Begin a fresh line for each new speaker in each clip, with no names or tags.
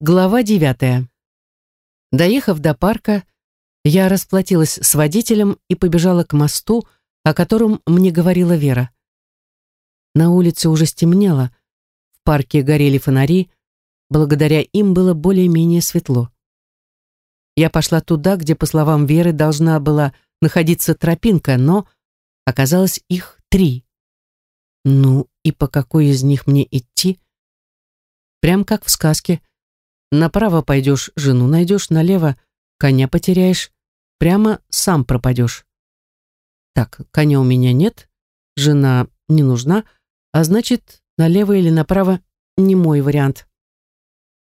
Глава девятая. Доехав до парка, я расплатилась с водителем и побежала к мосту, о котором мне говорила Вера. На улице уже стемнело, в парке горели фонари, благодаря им было более-менее светло. Я пошла туда, где, по словам Веры, должна была находиться тропинка, но оказалось их три. Ну и по какой из них мне идти? Прям как в сказке. Направо пойдешь, жену найдешь, налево коня потеряешь, прямо сам пропадешь. Так, коня у меня нет, жена не нужна, а значит, налево или направо не мой вариант.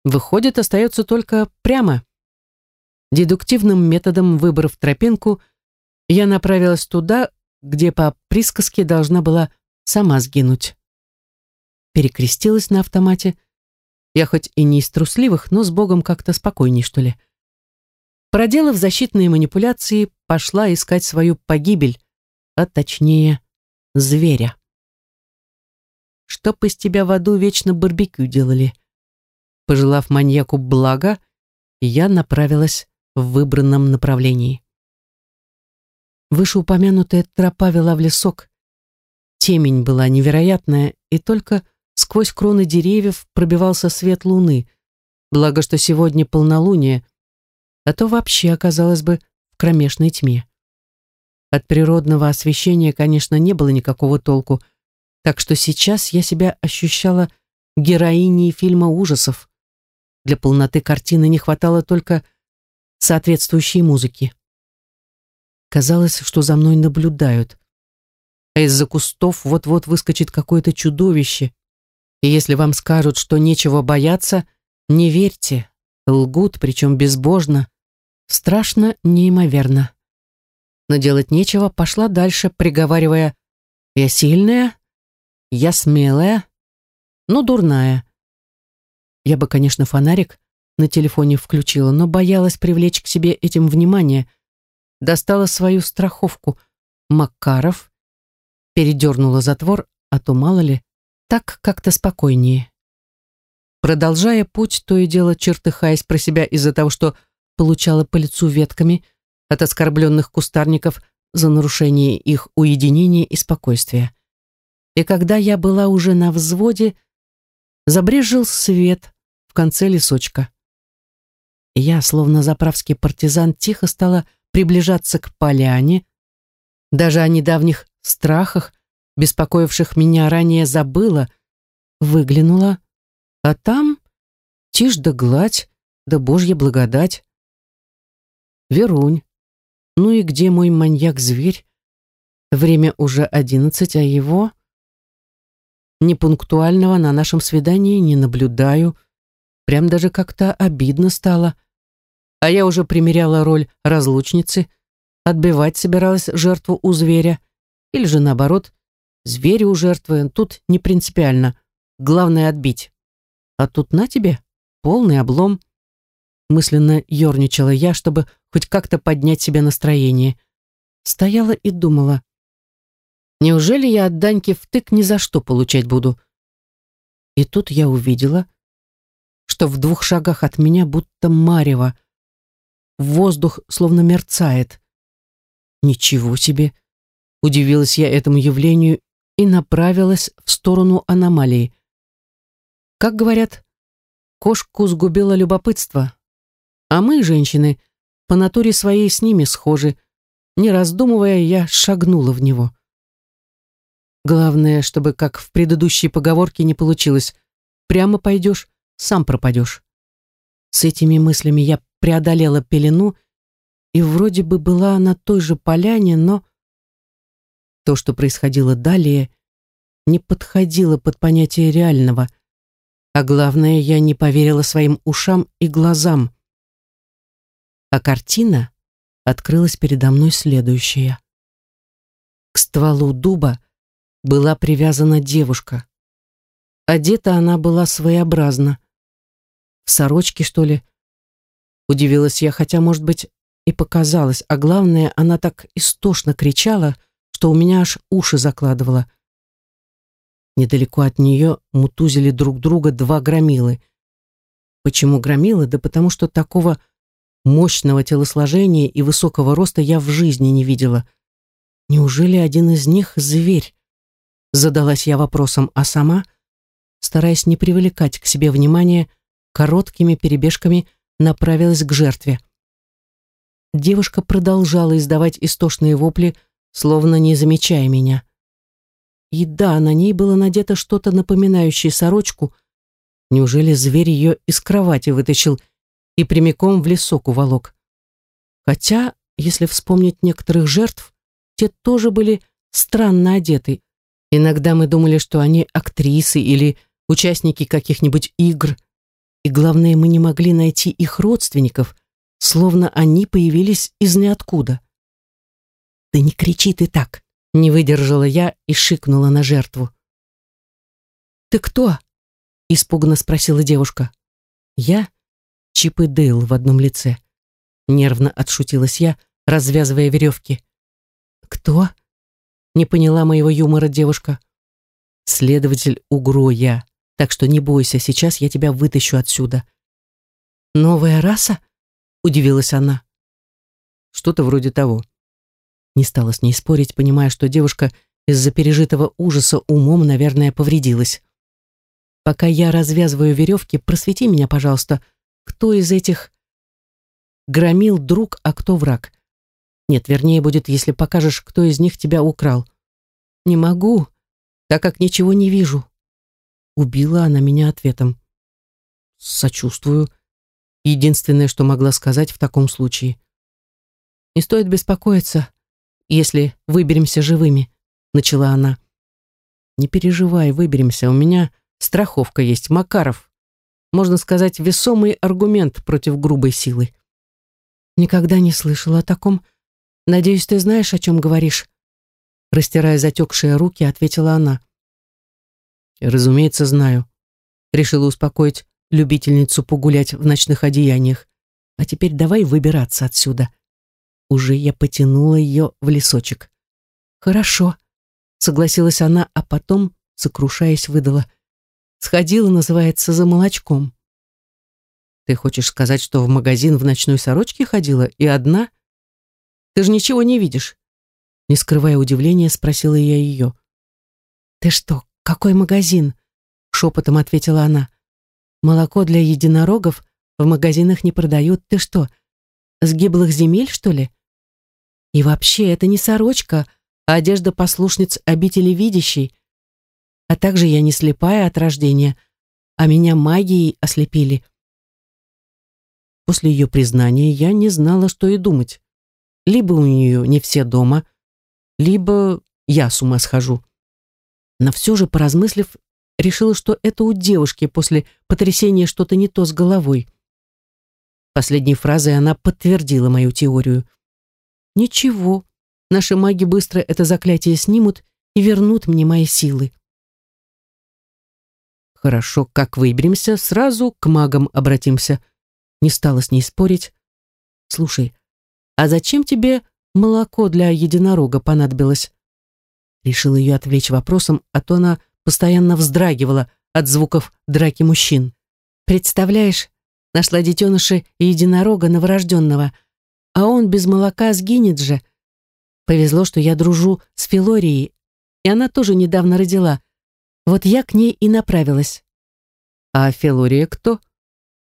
Выходит, остается только прямо. Дедуктивным методом выбрав тропинку, я направилась туда, где по присказке должна была сама сгинуть. Перекрестилась на автомате, я хоть и не из трусливых, но с Богом как-то спокойней, что ли. Проделав защитные манипуляции, пошла искать свою погибель, а точнее, зверя. Чтоб из тебя в аду вечно барбекю делали. Пожелав маньяку блага, я направилась в выбранном направлении. Вышеупомянутая тропа вела в лесок. Темень была невероятная, и только Сквозь кроны деревьев пробивался свет луны. Благо, что сегодня полнолуние, а то вообще оказалось бы в кромешной тьме. От природного освещения, конечно, не было никакого толку, так что сейчас я себя ощущала героиней фильма ужасов. Для полноты картины не хватало только соответствующей музыки. Казалось, что за мной наблюдают. А из-за кустов вот-вот выскочит какое-то чудовище, и если вам скажут, что нечего бояться, не верьте. Лгут, причем безбожно. Страшно неимоверно. Но делать нечего, пошла дальше, приговаривая «Я сильная, я смелая, но дурная». Я бы, конечно, фонарик на телефоне включила, но боялась привлечь к себе этим внимание. Достала свою страховку Макаров, передернула затвор, а то мало ли, так как-то спокойнее. Продолжая путь, то и дело чертыхаясь про себя из-за того, что получала по лицу ветками от оскорбленных кустарников за нарушение их уединения и спокойствия. И когда я была уже на взводе, забрежил свет в конце лесочка. Я, словно заправский партизан, тихо стала приближаться к поляне, даже о недавних страхах, беспокоивших меня ранее, забыла, выглянула, а там тишь да гладь, да божья благодать. Верунь, ну и где мой маньяк-зверь? Время уже одиннадцать, а его... Непунктуального на нашем свидании не наблюдаю. Прям даже как-то обидно стало. А я уже примеряла роль разлучницы, отбивать собиралась жертву у зверя, или же наоборот, Звери у жертвы тут не принципиально. Главное отбить. А тут на тебе полный облом. Мысленно ерничала я, чтобы хоть как-то поднять себе настроение. Стояла и думала. Неужели я от Даньки втык ни за что получать буду? И тут я увидела, что в двух шагах от меня будто марево. Воздух словно мерцает. Ничего себе! Удивилась я этому явлению и направилась в сторону аномалии. Как говорят, кошку сгубило любопытство, а мы, женщины, по натуре своей с ними схожи. Не раздумывая, я шагнула в него. Главное, чтобы, как в предыдущей поговорке, не получилось. Прямо пойдешь, сам пропадешь. С этими мыслями я преодолела пелену и вроде бы была на той же поляне, но то, что происходило далее, не подходило под понятие реального, а главное, я не поверила своим ушам и глазам. А картина открылась передо мной следующая. К стволу дуба была привязана девушка. Одета она была своеобразно. В сорочке, что ли? Удивилась я, хотя, может быть, и показалось, а главное, она так истошно кричала, что у меня аж уши закладывало. Недалеко от нее мутузили друг друга два громилы. Почему громила? Да потому что такого мощного телосложения и высокого роста я в жизни не видела. Неужели один из них зверь? Задалась я вопросом, а сама, стараясь не привлекать к себе внимания, короткими перебежками направилась к жертве. Девушка продолжала издавать истошные вопли, словно не замечая меня. И да, на ней было надето что-то напоминающее сорочку. Неужели зверь ее из кровати вытащил и прямиком в лесок уволок? Хотя, если вспомнить некоторых жертв, те тоже были странно одеты. Иногда мы думали, что они актрисы или участники каких-нибудь игр. И главное, мы не могли найти их родственников, словно они появились из ниоткуда. «Да не кричи ты так!» Не выдержала я и шикнула на жертву. «Ты кто?» — испуганно спросила девушка. «Я Чип и Дейл в одном лице». Нервно отшутилась я, развязывая веревки. «Кто?» — не поняла моего юмора девушка. «Следователь Угро я, так что не бойся, сейчас я тебя вытащу отсюда». «Новая раса?» — удивилась она. «Что-то вроде того». Не стала с ней спорить, понимая, что девушка из-за пережитого ужаса умом, наверное, повредилась. «Пока я развязываю веревки, просвети меня, пожалуйста, кто из этих громил друг, а кто враг? Нет, вернее будет, если покажешь, кто из них тебя украл. Не могу, так как ничего не вижу». Убила она меня ответом. «Сочувствую», единственное, что могла сказать в таком случае. Не стоит беспокоиться если выберемся живыми», — начала она. «Не переживай, выберемся. У меня страховка есть, Макаров. Можно сказать, весомый аргумент против грубой силы». «Никогда не слышала о таком. Надеюсь, ты знаешь, о чем говоришь?» Растирая затекшие руки, ответила она. «Разумеется, знаю». Решила успокоить любительницу погулять в ночных одеяниях. «А теперь давай выбираться отсюда». Уже я потянула ее в лесочек. «Хорошо», — согласилась она, а потом, сокрушаясь, выдала. «Сходила, называется, за молочком». «Ты хочешь сказать, что в магазин в ночной сорочке ходила и одна? Ты же ничего не видишь?» Не скрывая удивления, спросила я ее. «Ты что, какой магазин?» Шепотом ответила она. «Молоко для единорогов в магазинах не продают. Ты что, с гиблых земель, что ли? И вообще, это не сорочка, а одежда послушниц обители видящей. А также я не слепая от рождения, а меня магией ослепили. После ее признания я не знала, что и думать. Либо у нее не все дома, либо я с ума схожу. Но все же, поразмыслив, решила, что это у девушки после потрясения что-то не то с головой. Последней фразой она подтвердила мою теорию. Ничего, наши маги быстро это заклятие снимут и вернут мне мои силы. Хорошо, как выберемся, сразу к магам обратимся. Не стала с ней спорить. Слушай, а зачем тебе молоко для единорога понадобилось? Решила ее отвлечь вопросом, а то она постоянно вздрагивала от звуков драки мужчин. Представляешь, Нашла детеныша и единорога новорожденного, а он без молока сгинет же. Повезло, что я дружу с Филорией, и она тоже недавно родила. Вот я к ней и направилась. «А Филория кто?»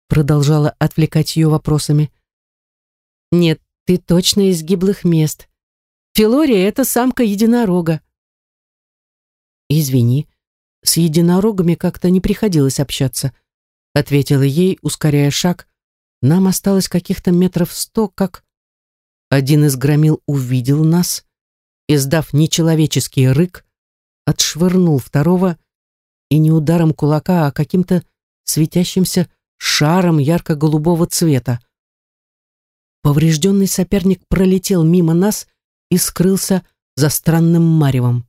Продолжала отвлекать ее вопросами. «Нет, ты точно из гиблых мест. Филория — это самка единорога». «Извини, с единорогами как-то не приходилось общаться ответила ей, ускоряя шаг. Нам осталось каких-то метров сто, как один из громил увидел нас, издав нечеловеческий рык, отшвырнул второго и не ударом кулака, а каким-то светящимся шаром ярко-голубого цвета. Поврежденный соперник пролетел мимо нас и скрылся за странным маревом.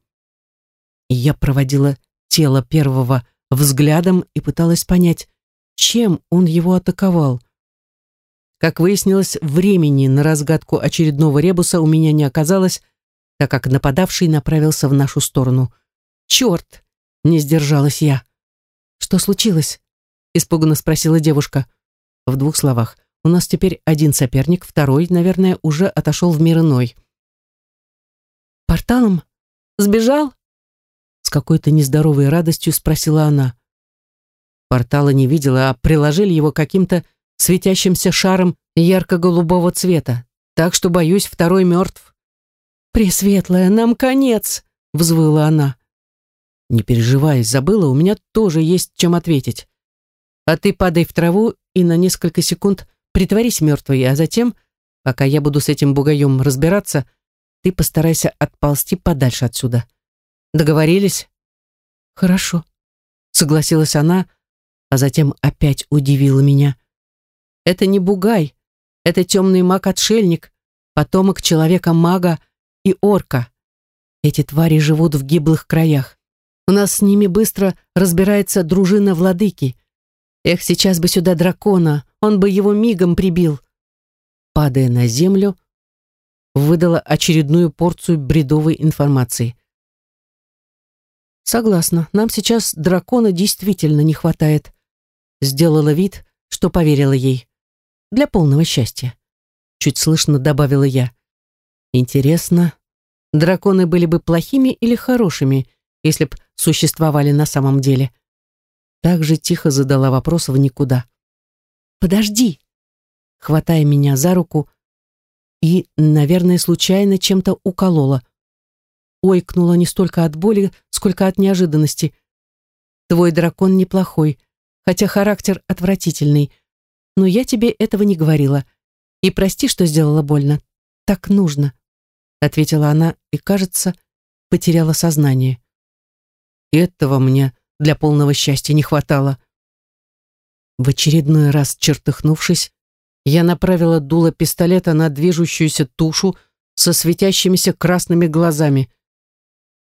Я проводила тело первого взглядом и пыталась понять, чем он его атаковал. Как выяснилось, времени на разгадку очередного ребуса у меня не оказалось, так как нападавший направился в нашу сторону. «Черт!» — не сдержалась я. «Что случилось?» — испуганно спросила девушка. В двух словах. У нас теперь один соперник, второй, наверное, уже отошел в мир иной. «Порталом? Сбежал?» С какой-то нездоровой радостью спросила она. Портала не видела, а приложили его каким-то светящимся шаром ярко-голубого цвета. Так что, боюсь, второй мертв. «Пресветлая, нам конец!» — взвыла она. «Не переживай, забыла, у меня тоже есть чем ответить. А ты падай в траву и на несколько секунд притворись мертвой, а затем, пока я буду с этим бугаем разбираться, ты постарайся отползти подальше отсюда. Договорились?» «Хорошо», — согласилась она, а затем опять удивила меня. «Это не бугай, это темный маг-отшельник, потомок человека-мага и орка. Эти твари живут в гиблых краях. У нас с ними быстро разбирается дружина владыки. Эх, сейчас бы сюда дракона, он бы его мигом прибил. Падая на землю, выдала очередную порцию бредовой информации. Согласна, нам сейчас дракона действительно не хватает. Сделала вид, что поверила ей. Для полного счастья. Чуть слышно добавила я. Интересно, драконы были бы плохими или хорошими, если б существовали на самом деле? Так же тихо задала вопрос в никуда. «Подожди!» Хватая меня за руку и, наверное, случайно чем-то уколола. Ойкнула не столько от боли, сколько от неожиданности. Твой дракон неплохой, хотя характер отвратительный. Но я тебе этого не говорила. И прости, что сделала больно. Так нужно, ответила она и, кажется, потеряла сознание. Этого мне для полного счастья не хватало. В очередной раз чертыхнувшись, я направила дуло пистолета на движущуюся тушу со светящимися красными глазами.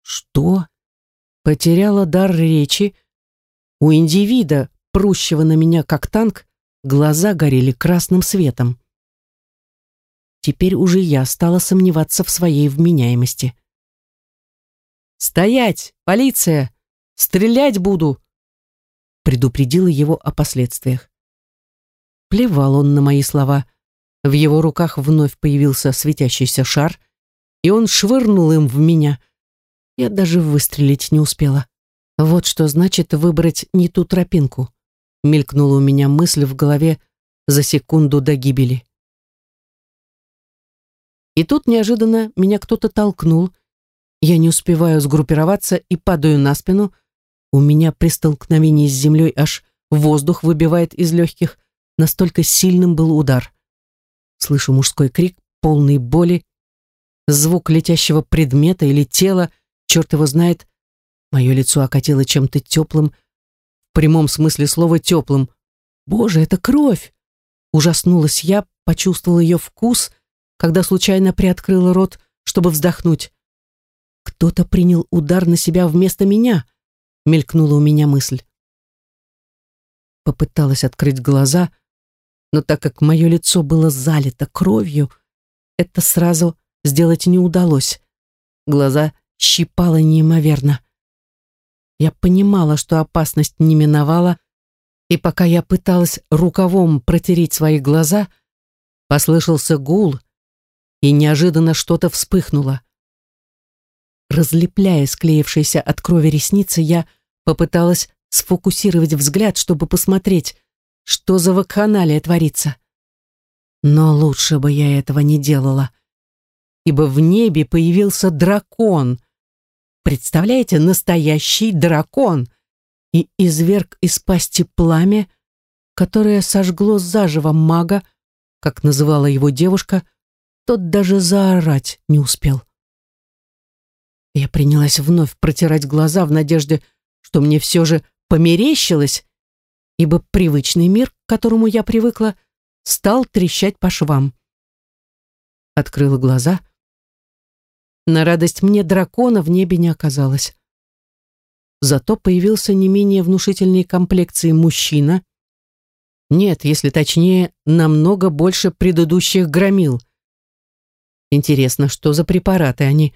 Что? Потеряла дар речи. У индивида, прущего на меня как танк, глаза горели красным светом. Теперь уже я стала сомневаться в своей вменяемости. «Стоять! Полиция! Стрелять буду!» предупредила его о последствиях. Плевал он на мои слова. В его руках вновь появился светящийся шар, и он швырнул им в меня. Я даже выстрелить не успела. Вот что значит выбрать не ту тропинку. Мелькнула у меня мысль в голове за секунду до гибели. И тут неожиданно меня кто-то толкнул. Я не успеваю сгруппироваться и падаю на спину. У меня при столкновении с землей аж воздух выбивает из легких. Настолько сильным был удар. Слышу мужской крик, полный боли. Звук летящего предмета или тела, черт его знает, Мое лицо окатило чем-то теплым, в прямом смысле слова теплым. Боже, это кровь! Ужаснулась я, почувствовала ее вкус, когда случайно приоткрыла рот, чтобы вздохнуть. Кто-то принял удар на себя вместо меня, мелькнула у меня мысль. Попыталась открыть глаза, но так как мое лицо было залито кровью, это сразу сделать не удалось. Глаза щипало неимоверно. Я понимала, что опасность не миновала, и пока я пыталась рукавом протереть свои глаза, послышался гул, и неожиданно что-то вспыхнуло. Разлепляя склеившиеся от крови ресницы, я попыталась сфокусировать взгляд, чтобы посмотреть, что за вакханалия творится. Но лучше бы я этого не делала, ибо в небе появился дракон — Представляете, настоящий дракон! И изверг из пасти пламя, которое сожгло заживо мага, как называла его девушка, тот даже заорать не успел. Я принялась вновь протирать глаза в надежде, что мне все же померещилось, ибо привычный мир, к которому я привыкла, стал трещать по швам. Открыла глаза на радость мне дракона в небе не оказалось. Зато появился не менее внушительной комплекции мужчина. Нет, если точнее, намного больше предыдущих громил. Интересно, что за препараты они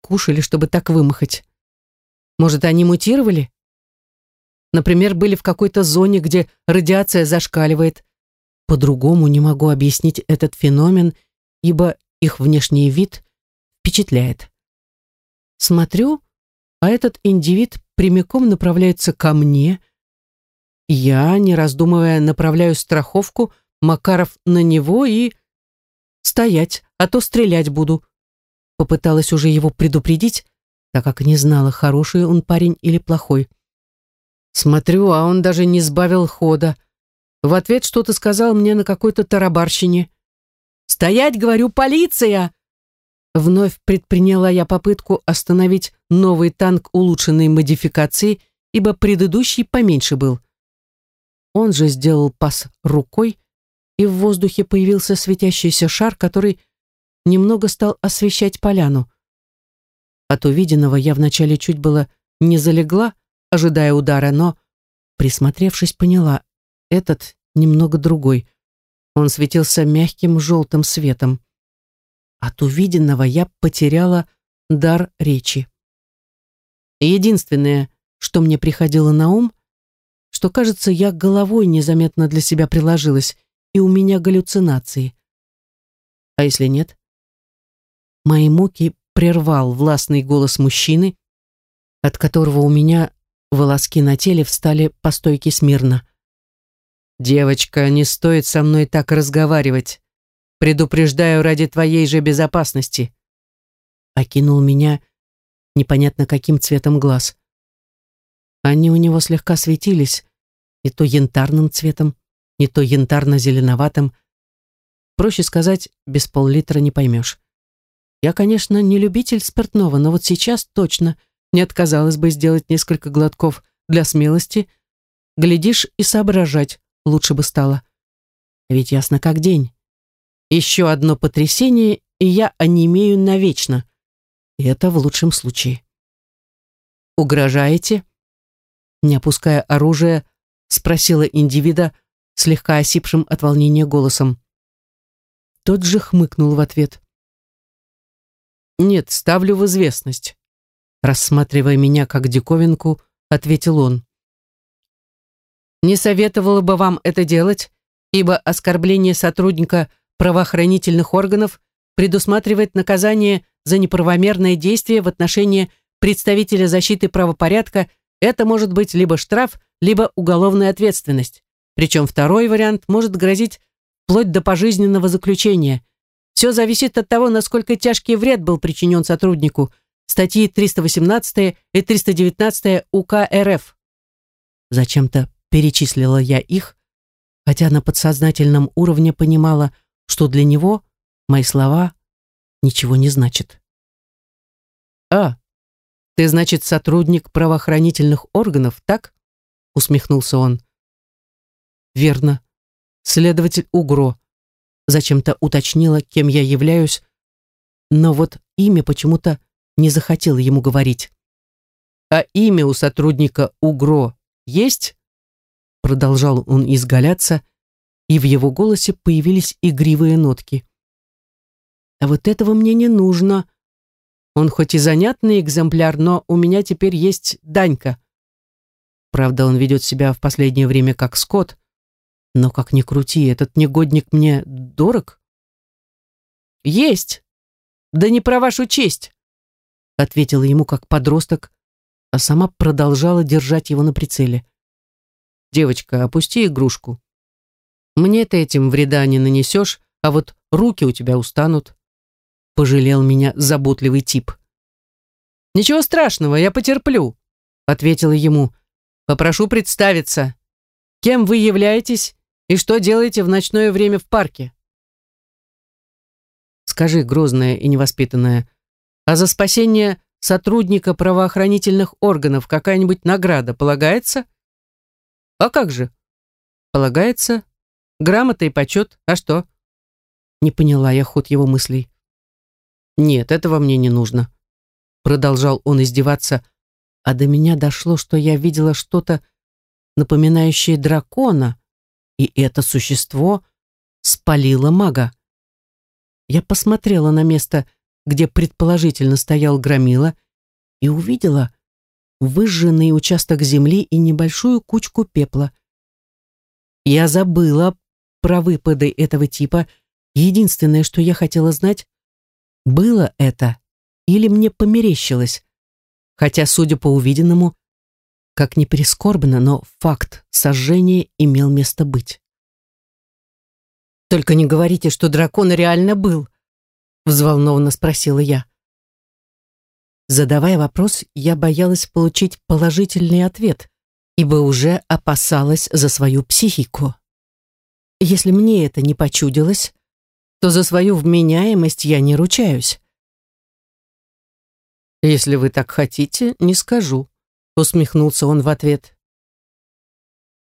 кушали, чтобы так вымахать? Может, они мутировали? Например, были в какой-то зоне, где радиация зашкаливает, по-другому не могу объяснить этот феномен, ибо их внешний вид впечатляет. Смотрю, а этот индивид прямиком направляется ко мне. Я, не раздумывая, направляю страховку Макаров на него и... Стоять, а то стрелять буду. Попыталась уже его предупредить, так как не знала, хороший он парень или плохой. Смотрю, а он даже не сбавил хода. В ответ что-то сказал мне на какой-то тарабарщине. «Стоять, говорю, полиция!» Вновь предприняла я попытку остановить новый танк улучшенной модификации, ибо предыдущий поменьше был. Он же сделал пас рукой, и в воздухе появился светящийся шар, который немного стал освещать поляну. От увиденного я вначале чуть было не залегла, ожидая удара, но, присмотревшись, поняла, этот немного другой. Он светился мягким желтым светом. От увиденного я потеряла дар речи. Единственное, что мне приходило на ум, что, кажется, я головой незаметно для себя приложилась, и у меня галлюцинации. А если нет? Мои муки прервал властный голос мужчины, от которого у меня волоски на теле встали по стойке смирно. «Девочка, не стоит со мной так разговаривать. Предупреждаю ради твоей же безопасности». Окинул меня непонятно каким цветом глаз. Они у него слегка светились, не то янтарным цветом, не то янтарно-зеленоватым. Проще сказать, без пол-литра не поймешь. Я, конечно, не любитель спиртного, но вот сейчас точно не отказалась бы сделать несколько глотков для смелости. Глядишь, и соображать лучше бы стало. Ведь ясно как день. Еще одно потрясение, и я онемею навечно. И это в лучшем случае. «Угрожаете?» Не опуская оружие, спросила индивида, слегка осипшим от волнения голосом. Тот же хмыкнул в ответ. «Нет, ставлю в известность», рассматривая меня как диковинку, ответил он. «Не советовала бы вам это делать, ибо оскорбление сотрудника правоохранительных органов предусматривает наказание за неправомерное действие в отношении представителя защиты правопорядка, это может быть либо штраф, либо уголовная ответственность. Причем второй вариант может грозить вплоть до пожизненного заключения. Все зависит от того, насколько тяжкий вред был причинен сотруднику. Статьи 318 и 319 УК РФ. Зачем-то перечислила я их, хотя на подсознательном уровне понимала, что для него мои слова ничего не значат. «А, ты, значит, сотрудник правоохранительных органов, так?» усмехнулся он. Верно. Следователь Угро. Зачем-то уточнила, кем я являюсь, но вот имя почему-то не захотел ему говорить. А имя у сотрудника Угро есть? Продолжал он изгаляться, и в его голосе появились игривые нотки. А вот этого мне не нужно. Он хоть и занятный экземпляр, но у меня теперь есть Данька. Правда, он ведет себя в последнее время как скот, но как ни крути, этот негодник мне дорог. Есть. Да не про вашу честь, ответила ему как подросток, а сама продолжала держать его на прицеле. Девочка, опусти игрушку. Мне ты этим вреда не нанесешь, а вот руки у тебя устанут. Пожалел меня заботливый тип. Ничего страшного, я потерплю, ответила ему. Попрошу представиться. Кем вы являетесь и что делаете в ночное время в парке? Скажи, грозная и невоспитанная, а за спасение сотрудника правоохранительных органов какая-нибудь награда полагается? А как же? Полагается. Грамота и почет. А что? Не поняла я ход его мыслей. Нет, этого мне не нужно. Продолжал он издеваться, а до меня дошло, что я видела что-то напоминающее дракона, и это существо спалило мага. Я посмотрела на место, где предположительно стоял громила, и увидела выжженный участок земли и небольшую кучку пепла. Я забыла про выпады этого типа. Единственное, что я хотела знать, было это или мне померещилось. Хотя, судя по увиденному, как ни прискорбно, но факт сожжения имел место быть. «Только не говорите, что дракон реально был», — взволнованно спросила я. Задавая вопрос, я боялась получить положительный ответ, ибо уже опасалась за свою психику. Если мне это не почудилось, то за свою вменяемость я не ручаюсь. «Если вы так хотите, не скажу», — усмехнулся он в ответ.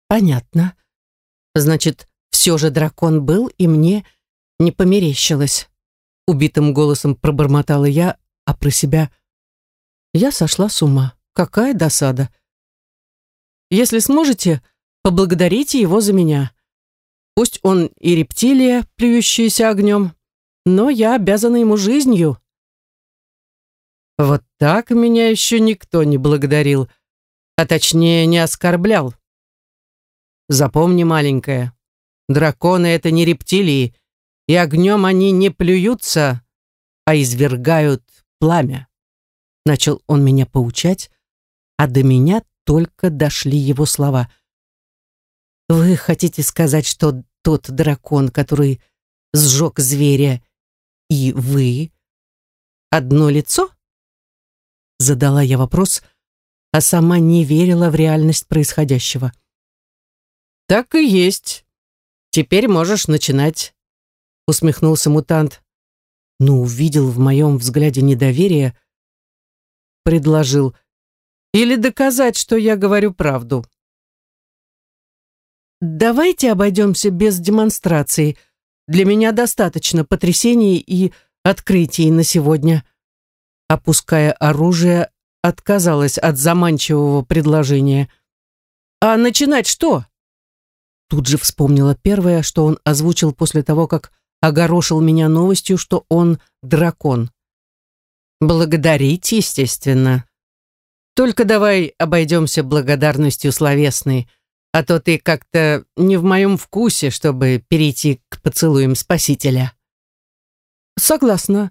«Понятно. Значит, все же дракон был, и мне не померещилось». Убитым голосом пробормотала я, а про себя я сошла с ума. Какая досада. Если сможете, поблагодарите его за меня. Пусть он и рептилия, плюющаяся огнем, но я обязана ему жизнью. Вот так меня еще никто не благодарил, а точнее не оскорблял. Запомни, маленькая, драконы — это не рептилии, и огнем они не плюются, а извергают пламя. Начал он меня поучать, а до меня только дошли его слова. «Вы хотите сказать, что тот дракон, который сжег зверя, и вы одно лицо?» Задала я вопрос, а сама не верила в реальность происходящего. «Так и есть. Теперь можешь начинать», — усмехнулся мутант. Но увидел в моем взгляде недоверие, предложил «Или доказать, что я говорю правду». «Давайте обойдемся без демонстрации. Для меня достаточно потрясений и открытий на сегодня», опуская оружие, отказалась от заманчивого предложения. «А начинать что?» Тут же вспомнила первое, что он озвучил после того, как огорошил меня новостью, что он дракон. «Благодарить, естественно. Только давай обойдемся благодарностью словесной, а то ты как-то не в моем вкусе, чтобы перейти к поцелуям Спасителя». «Согласна»,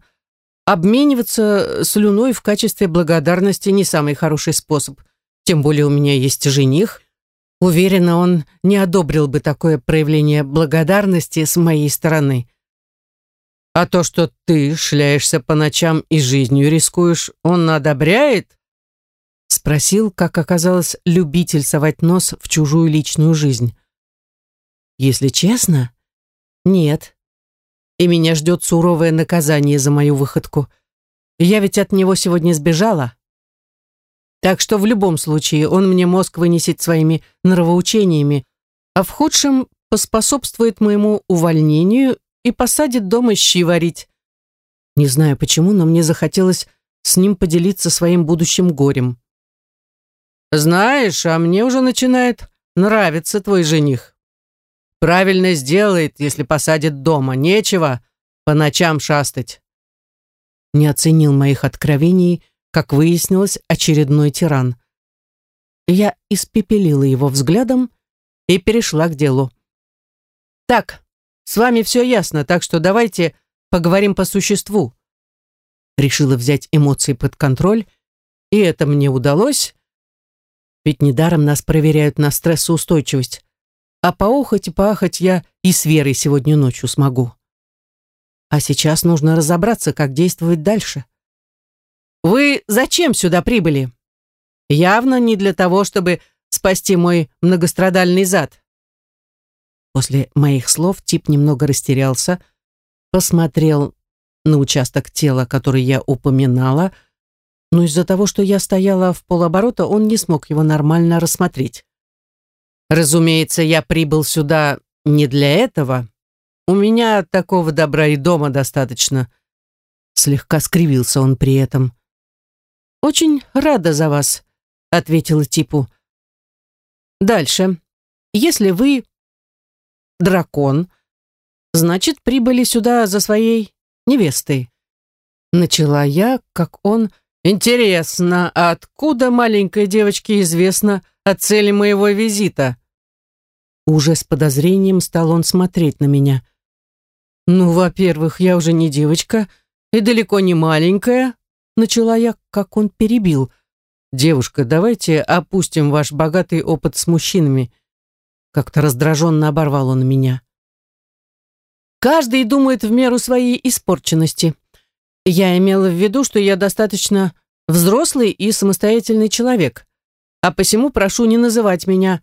Обмениваться слюной в качестве благодарности не самый хороший способ. Тем более у меня есть жених. Уверена, он не одобрил бы такое проявление благодарности с моей стороны. А то, что ты шляешься по ночам и жизнью рискуешь, он одобряет? Спросил, как оказалось, любитель совать нос в чужую личную жизнь. Если честно, нет и меня ждет суровое наказание за мою выходку. Я ведь от него сегодня сбежала. Так что в любом случае он мне мозг вынесет своими нравоучениями, а в худшем поспособствует моему увольнению и посадит дома щи варить. Не знаю почему, но мне захотелось с ним поделиться своим будущим горем. «Знаешь, а мне уже начинает нравиться твой жених», Правильно сделает, если посадит дома. Нечего по ночам шастать. Не оценил моих откровений, как выяснилось, очередной тиран. Я испепелила его взглядом и перешла к делу. «Так, с вами все ясно, так что давайте поговорим по существу». Решила взять эмоции под контроль, и это мне удалось, ведь недаром нас проверяют на стрессоустойчивость а поохоть и поахать я и с Верой сегодня ночью смогу. А сейчас нужно разобраться, как действовать дальше. Вы зачем сюда прибыли? Явно не для того, чтобы спасти мой многострадальный зад. После моих слов тип немного растерялся, посмотрел на участок тела, который я упоминала, но из-за того, что я стояла в полоборота, он не смог его нормально рассмотреть. Разумеется, я прибыл сюда не для этого. У меня такого добра и дома достаточно. Слегка скривился он при этом. Очень рада за вас, ответила типу. Дальше. Если вы дракон, значит, прибыли сюда за своей невестой. Начала я, как он... Интересно, а откуда маленькой девочке известно о цели моего визита. Уже с подозрением стал он смотреть на меня. «Ну, во-первых, я уже не девочка и далеко не маленькая», начала я, как он перебил. «Девушка, давайте опустим ваш богатый опыт с мужчинами». Как-то раздраженно оборвал он меня. «Каждый думает в меру своей испорченности. Я имела в виду, что я достаточно взрослый и самостоятельный человек, а посему прошу не называть меня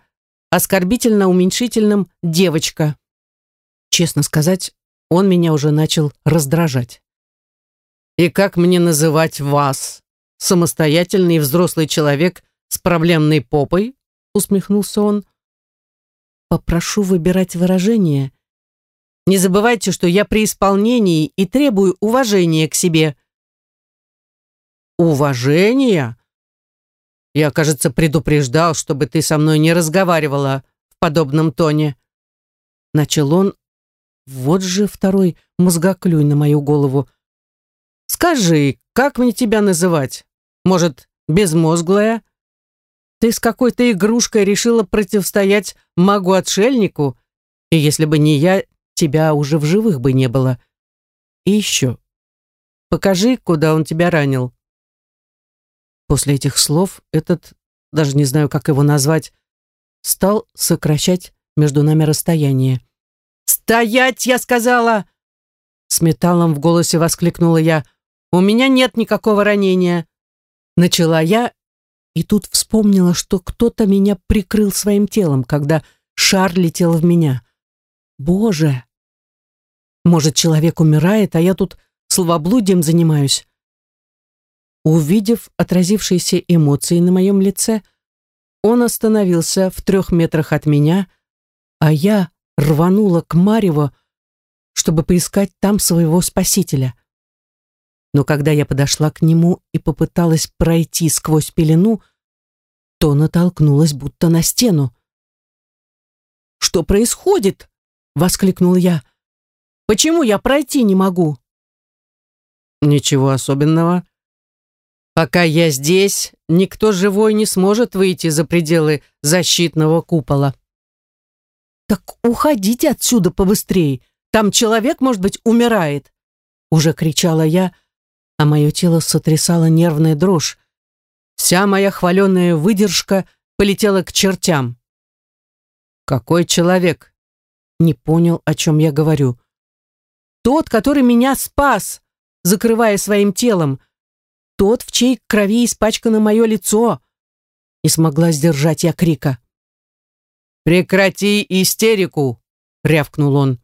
оскорбительно-уменьшительным «девочка». Честно сказать, он меня уже начал раздражать. «И как мне называть вас? Самостоятельный взрослый человек с проблемной попой?» усмехнулся он. «Попрошу выбирать выражение. Не забывайте, что я при исполнении и требую уважения к себе». «Уважения?» Я, кажется, предупреждал, чтобы ты со мной не разговаривала в подобном тоне. Начал он. Вот же второй мозгоклюй на мою голову. Скажи, как мне тебя называть? Может, безмозглая? Ты с какой-то игрушкой решила противостоять магу-отшельнику, и если бы не я, тебя уже в живых бы не было. И еще. Покажи, куда он тебя ранил. После этих слов этот, даже не знаю, как его назвать, стал сокращать между нами расстояние. «Стоять!» — я сказала! С металлом в голосе воскликнула я. «У меня нет никакого ранения!» Начала я, и тут вспомнила, что кто-то меня прикрыл своим телом, когда шар летел в меня. «Боже!» Может, человек умирает, а я тут словоблудием занимаюсь. Увидев отразившиеся эмоции на моем лице, он остановился в трех метрах от меня, а я рванула к Марьеву, чтобы поискать там своего спасителя. Но когда я подошла к нему и попыталась пройти сквозь пелену, то натолкнулась будто на стену. «Что происходит?» — воскликнул я. «Почему я пройти не могу?» «Ничего особенного», Пока я здесь, никто живой не сможет выйти за пределы защитного купола. Так уходите отсюда побыстрее. Там человек, может быть, умирает. Уже кричала я, а мое тело сотрясала нервная дрожь. Вся моя хваленая выдержка полетела к чертям. Какой человек? Не понял, о чем я говорю. Тот, который меня спас, закрывая своим телом, тот, в чьей крови испачкано мое лицо. Не смогла сдержать я крика. «Прекрати истерику!» — рявкнул он.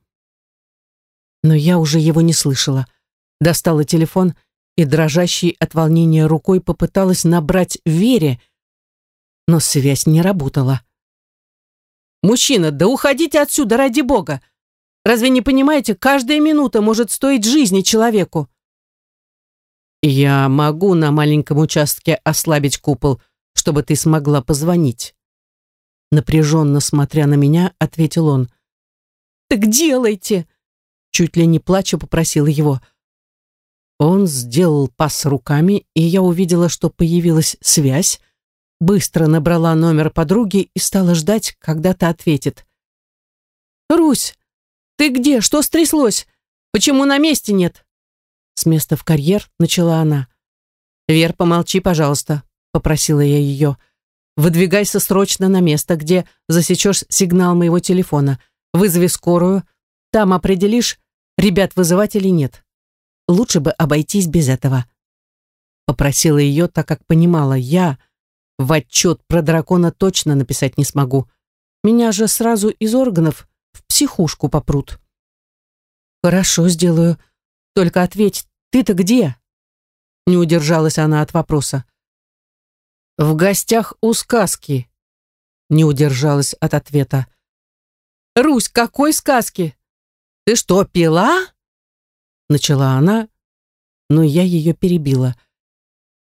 Но я уже его не слышала. Достала телефон и, дрожащей от волнения рукой, попыталась набрать Вере, но связь не работала. «Мужчина, да уходите отсюда, ради бога! Разве не понимаете, каждая минута может стоить жизни человеку?» «Я могу на маленьком участке ослабить купол, чтобы ты смогла позвонить». Напряженно смотря на меня, ответил он. «Так делайте!» Чуть ли не плача попросила его. Он сделал пас руками, и я увидела, что появилась связь, быстро набрала номер подруги и стала ждать, когда та ответит. «Русь, ты где? Что стряслось? Почему на месте нет?» с места в карьер, начала она. «Вер, помолчи, пожалуйста», — попросила я ее. «Выдвигайся срочно на место, где засечешь сигнал моего телефона. Вызови скорую. Там определишь, ребят вызывать или нет. Лучше бы обойтись без этого». Попросила ее, так как понимала, я в отчет про дракона точно написать не смогу. Меня же сразу из органов в психушку попрут. «Хорошо, сделаю. Только ответь, ты-то где?» Не удержалась она от вопроса. «В гостях у сказки», не удержалась от ответа. «Русь, какой сказки? Ты что, пила?» Начала она, но я ее перебила.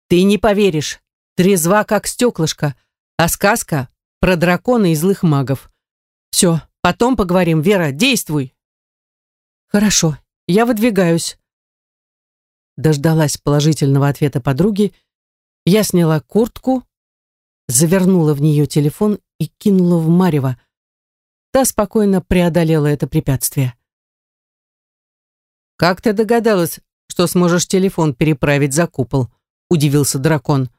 «Ты не поверишь, трезва как стеклышко, а сказка про дракона и злых магов. Все, потом поговорим, Вера, действуй!» «Хорошо, я выдвигаюсь», дождалась положительного ответа подруги, я сняла куртку, завернула в нее телефон и кинула в Марева. та спокойно преодолела это препятствие. «Как ты догадалась, что сможешь телефон переправить за купол?» — удивился дракон.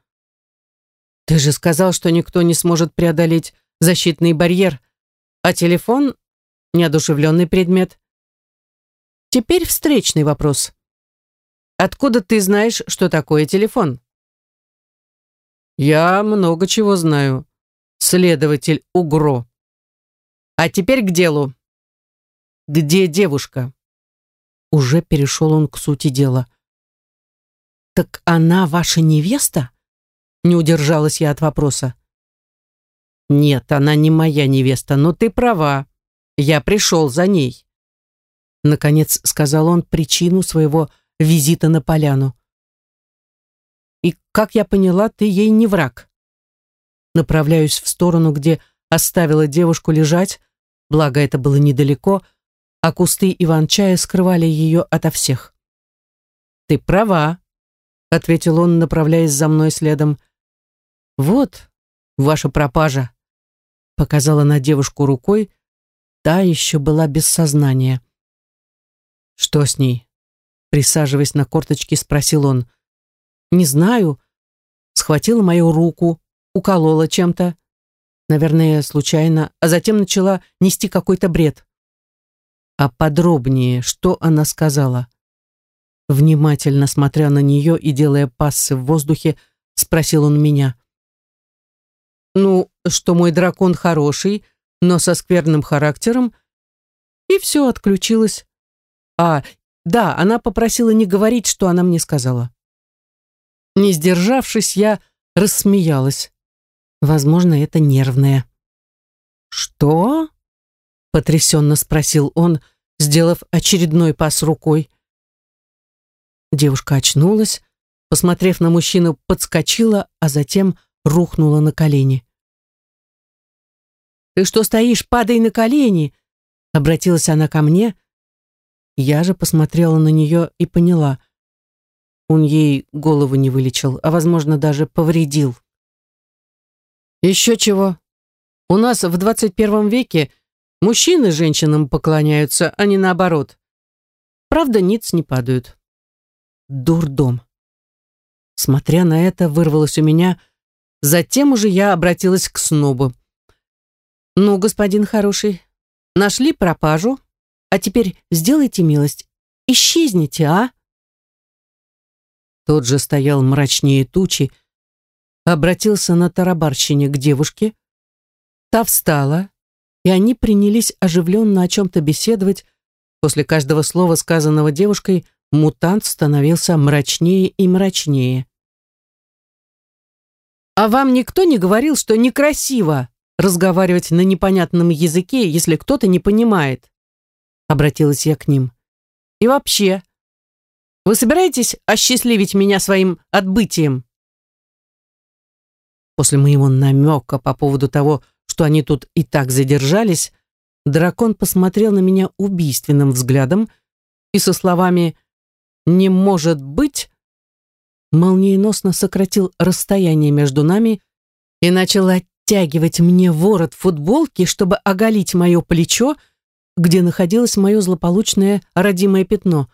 «Ты же сказал, что никто не сможет преодолеть защитный барьер, а телефон — неодушевленный предмет. Теперь встречный вопрос. Откуда ты знаешь, что такое телефон?» «Я много чего знаю, следователь Угро. А теперь к делу. Где девушка?» Уже перешел он к сути дела. «Так она ваша невеста?» Не удержалась я от вопроса. «Нет, она не моя невеста, но ты права. Я пришел за ней». Наконец сказал он причину своего визита на поляну. «И, как я поняла, ты ей не враг». Направляюсь в сторону, где оставила девушку лежать, благо это было недалеко, а кусты иван-чая скрывали ее ото всех. «Ты права», — ответил он, направляясь за мной следом. «Вот ваша пропажа», — показала на девушку рукой, та еще была без сознания. «Что с ней?» Присаживаясь на корточки, спросил он. «Не знаю». Схватила мою руку, уколола чем-то. Наверное, случайно, а затем начала нести какой-то бред. А подробнее, что она сказала? Внимательно смотря на нее и делая пассы в воздухе, спросил он меня. Ну, что мой дракон хороший, но со скверным характером. И все, отключилось. А, да, она попросила не говорить, что она мне сказала. Не сдержавшись, я рассмеялась. Возможно, это нервное. «Что?» потрясенно спросил он, сделав очередной пас рукой. Девушка очнулась, посмотрев на мужчину, подскочила, а затем рухнула на колени. «Ты что стоишь? Падай на колени!» Обратилась она ко мне. Я же посмотрела на нее и поняла. Он ей голову не вылечил, а, возможно, даже повредил. «Еще чего. У нас в двадцать первом веке Мужчины женщинам поклоняются, а не наоборот. Правда, ниц не падают. Дурдом. Смотря на это, вырвалось у меня. Затем уже я обратилась к снобу. «Ну, господин хороший, нашли пропажу, а теперь сделайте милость, исчезните, а?» Тот же стоял мрачнее тучи, обратился на тарабарщине к девушке. Та встала, и они принялись оживленно о чем-то беседовать. После каждого слова, сказанного девушкой, мутант становился мрачнее и мрачнее. «А вам никто не говорил, что некрасиво разговаривать на непонятном языке, если кто-то не понимает?» Обратилась я к ним. «И вообще, вы собираетесь осчастливить меня своим отбытием?» После моего намека по поводу того, что они тут и так задержались, дракон посмотрел на меня убийственным взглядом и со словами «не может быть» молниеносно сократил расстояние между нами и начал оттягивать мне ворот футболки, чтобы оголить мое плечо, где находилось мое злополучное родимое пятно.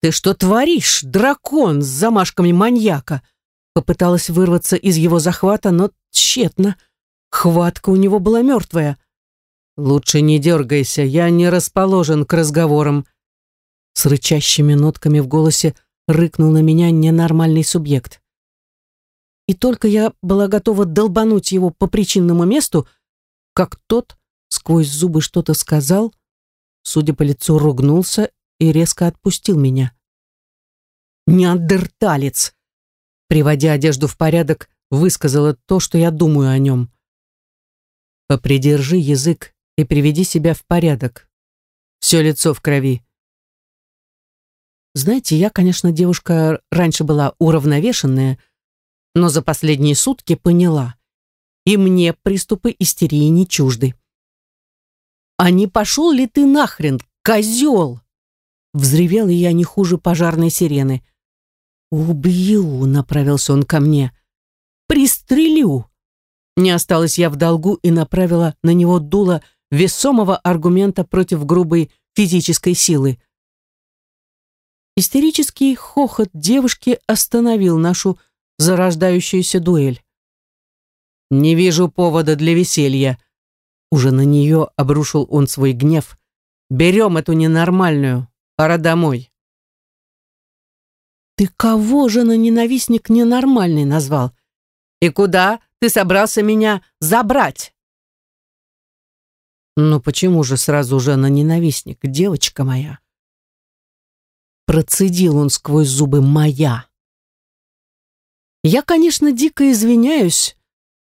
«Ты что творишь, дракон с замашками маньяка?» Попыталась вырваться из его захвата, но тщетно. Хватка у него была мертвая. «Лучше не дергайся, я не расположен к разговорам». С рычащими нотками в голосе рыкнул на меня ненормальный субъект. И только я была готова долбануть его по причинному месту, как тот сквозь зубы что-то сказал, судя по лицу, ругнулся и резко отпустил меня. «Неандерталец!» Приводя одежду в порядок, высказала то, что я думаю о нем. Попридержи язык и приведи себя в порядок. Все лицо в крови. Знаете, я, конечно, девушка раньше была уравновешенная, но за последние сутки поняла. И мне приступы истерии не чужды. «А не пошел ли ты нахрен, козел?» Взревел я не хуже пожарной сирены. «Убью!» — направился он ко мне. «Пристрелю!» Не осталась я в долгу и направила на него дуло весомого аргумента против грубой физической силы. Истерический хохот девушки остановил нашу зарождающуюся дуэль. «Не вижу повода для веселья». Уже на нее обрушил он свой гнев. «Берем эту ненормальную. Пора домой». «Ты кого же на ненавистник ненормальный назвал? И куда ты собрался меня забрать?» «Ну почему же сразу же на ненавистник, девочка моя?» Процедил он сквозь зубы «моя». «Я, конечно, дико извиняюсь,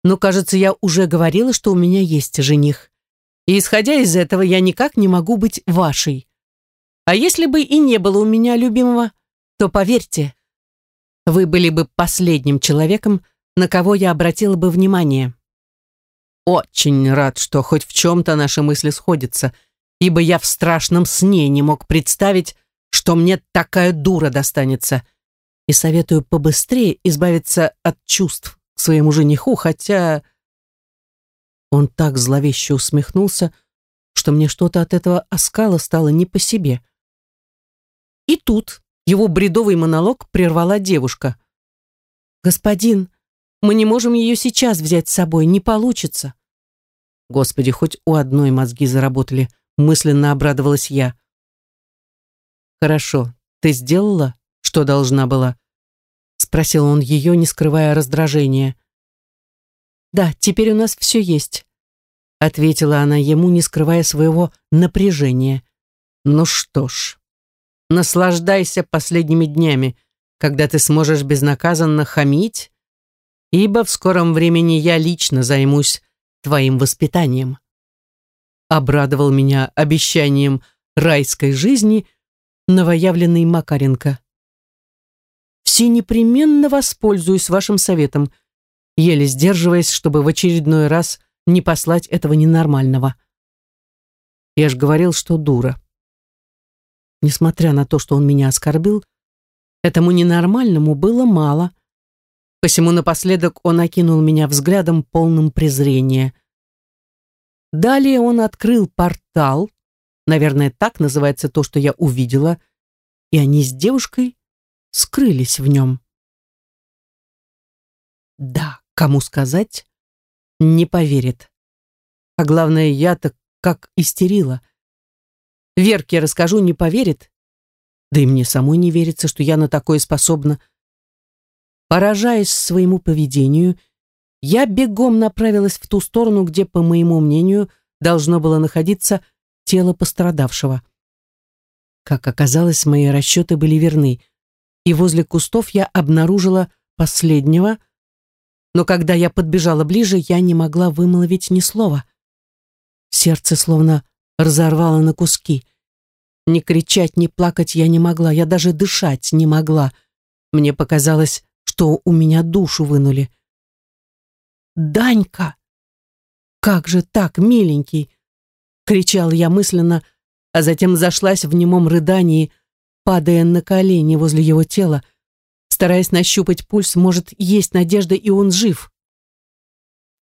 но, кажется, я уже говорила, что у меня есть жених. И, исходя из этого, я никак не могу быть вашей. А если бы и не было у меня любимого, то, поверьте, вы были бы последним человеком, на кого я обратила бы внимание. Очень рад, что хоть в чем-то наши мысли сходятся, ибо я в страшном сне не мог представить, что мне такая дура достанется, и советую побыстрее избавиться от чувств к своему жениху, хотя... Он так зловеще усмехнулся, что мне что-то от этого оскала стало не по себе. И тут его бредовый монолог прервала девушка. «Господин, мы не можем ее сейчас взять с собой, не получится». Господи, хоть у одной мозги заработали, мысленно обрадовалась я. «Хорошо, ты сделала, что должна была?» Спросил он ее, не скрывая раздражения. «Да, теперь у нас все есть», ответила она ему, не скрывая своего напряжения. «Ну что ж, наслаждайся последними днями, когда ты сможешь безнаказанно хамить, ибо в скором времени я лично займусь твоим воспитанием». Обрадовал меня обещанием райской жизни новоявленный Макаренко все непременно воспользуюсь вашим советом, еле сдерживаясь, чтобы в очередной раз не послать этого ненормального. Я ж говорил, что дура. Несмотря на то, что он меня оскорбил, этому ненормальному было мало. Посему напоследок он окинул меня взглядом полным презрения. Далее он открыл портал, наверное, так называется то, что я увидела, и они с девушкой скрылись в нем. Да, кому сказать, не поверит. А главное, я-то как истерила. Верке расскажу, не поверит. Да и мне самой не верится, что я на такое способна. Поражаясь своему поведению, я бегом направилась в ту сторону, где, по моему мнению, должно было находиться тело пострадавшего. Как оказалось, мои расчеты были верны и возле кустов я обнаружила последнего, но когда я подбежала ближе, я не могла вымолвить ни слова. Сердце словно разорвало на куски. Ни кричать, ни плакать я не могла, я даже дышать не могла. Мне показалось, что у меня душу вынули. «Данька! Как же так, миленький!» — кричал я мысленно, а затем зашлась в немом рыдании, падая на колени возле его тела, стараясь нащупать пульс, может, есть надежда, и он жив.